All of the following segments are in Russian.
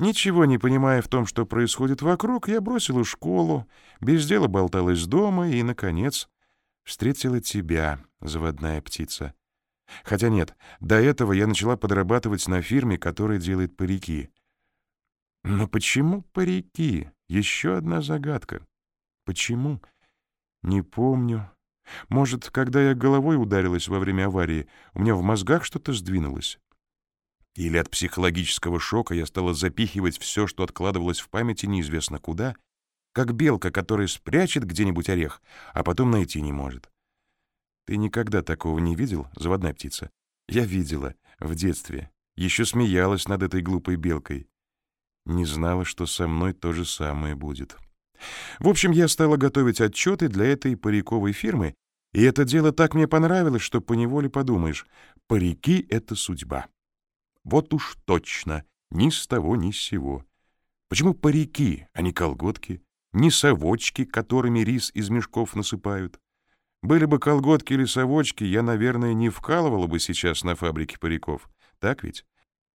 Ничего не понимая в том, что происходит вокруг, я бросила школу, без дела болталась дома и, наконец, встретила тебя, заводная птица. Хотя нет, до этого я начала подрабатывать на фирме, которая делает парики. Но почему парики? Еще одна загадка. Почему? Не помню. Может, когда я головой ударилась во время аварии, у меня в мозгах что-то сдвинулось? Или от психологического шока я стала запихивать все, что откладывалось в памяти неизвестно куда, как белка, которая спрячет где-нибудь орех, а потом найти не может. Ты никогда такого не видел, заводная птица? Я видела, в детстве. Еще смеялась над этой глупой белкой. Не знала, что со мной то же самое будет. В общем, я стала готовить отчеты для этой париковой фирмы, и это дело так мне понравилось, что поневоле подумаешь, парики — это судьба. Вот уж точно, ни с того, ни с сего. Почему парики, а не колготки, не совочки, которыми рис из мешков насыпают? Были бы колготки или совочки, я, наверное, не вкалывала бы сейчас на фабрике париков. Так ведь?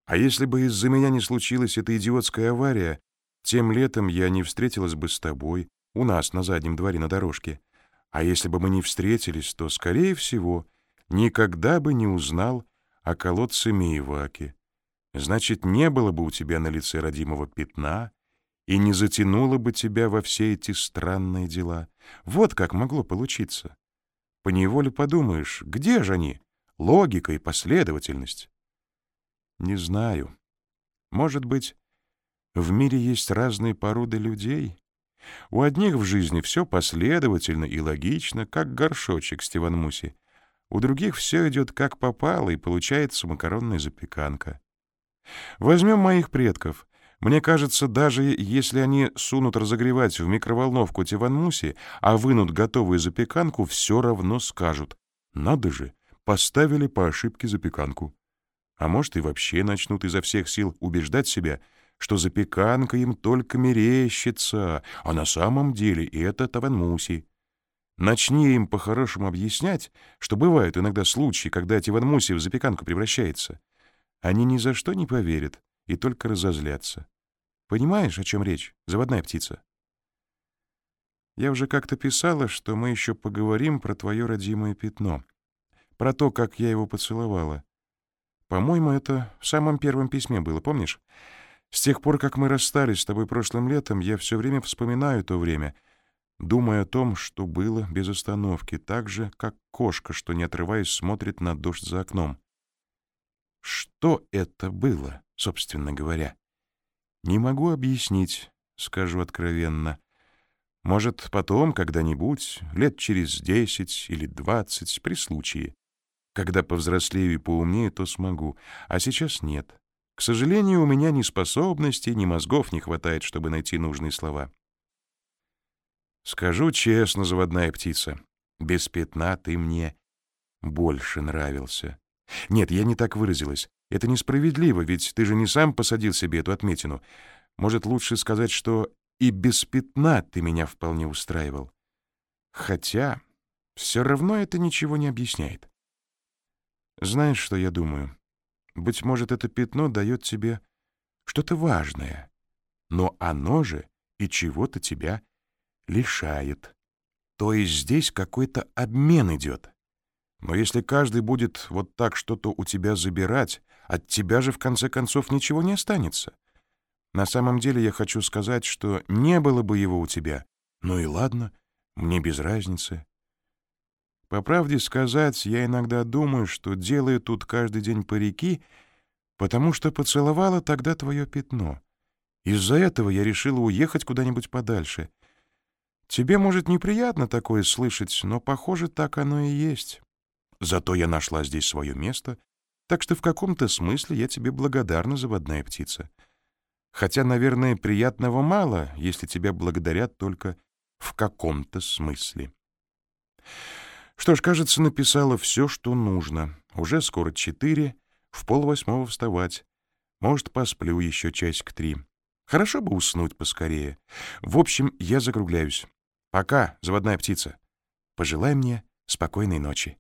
А если бы из-за меня не случилась эта идиотская авария, тем летом я не встретилась бы с тобой у нас на заднем дворе на дорожке. А если бы мы не встретились, то, скорее всего, никогда бы не узнал о колодце Миеваки. Значит, не было бы у тебя на лице родимого пятна и не затянуло бы тебя во все эти странные дела. Вот как могло получиться. Поневоле подумаешь, где же они? Логика и последовательность. Не знаю. Может быть, в мире есть разные породы людей. У одних в жизни все последовательно и логично, как горшочек Стиван Муси. У других все идет как попало, и получается макаронная запеканка. Возьмем моих предков. Мне кажется, даже если они сунут разогревать в микроволновку тиванмуси, а вынут готовую запеканку, все равно скажут. Надо же, поставили по ошибке запеканку. А может, и вообще начнут изо всех сил убеждать себя — что запеканка им только мерещится, а на самом деле это таванмуси. Начни им по-хорошему объяснять, что бывают иногда случаи, когда тиванмуси в запеканку превращается. Они ни за что не поверят и только разозлятся. Понимаешь, о чем речь, заводная птица? Я уже как-то писала, что мы еще поговорим про твое родимое пятно, про то, как я его поцеловала. По-моему, это в самом первом письме было, помнишь? С тех пор, как мы расстались с тобой прошлым летом, я все время вспоминаю то время, думая о том, что было без остановки, так же, как кошка, что, не отрываясь, смотрит на дождь за окном. Что это было, собственно говоря? Не могу объяснить, скажу откровенно. Может, потом, когда-нибудь, лет через десять или двадцать, при случае. Когда повзрослею и поумнее, то смогу, а сейчас нет. К сожалению, у меня ни способностей, ни мозгов не хватает, чтобы найти нужные слова. Скажу честно, заводная птица, без пятна ты мне больше нравился. Нет, я не так выразилась. Это несправедливо, ведь ты же не сам посадил себе эту отметину. Может, лучше сказать, что и без пятна ты меня вполне устраивал. Хотя все равно это ничего не объясняет. Знаешь, что я думаю? Быть может, это пятно дает тебе что-то важное, но оно же и чего-то тебя лишает. То есть здесь какой-то обмен идет. Но если каждый будет вот так что-то у тебя забирать, от тебя же в конце концов ничего не останется. На самом деле я хочу сказать, что не было бы его у тебя. Ну и ладно, мне без разницы. По правде сказать, я иногда думаю, что делаю тут каждый день парики, потому что поцеловала тогда твое пятно. Из-за этого я решила уехать куда-нибудь подальше. Тебе, может, неприятно такое слышать, но, похоже, так оно и есть. Зато я нашла здесь свое место, так что в каком-то смысле я тебе благодарна, заводная птица. Хотя, наверное, приятного мало, если тебя благодарят только в каком-то смысле. Что ж, кажется, написала все, что нужно. Уже скоро четыре, в полвосьмого вставать. Может, посплю еще часик три. Хорошо бы уснуть поскорее. В общем, я закругляюсь. Пока, заводная птица. Пожелай мне спокойной ночи.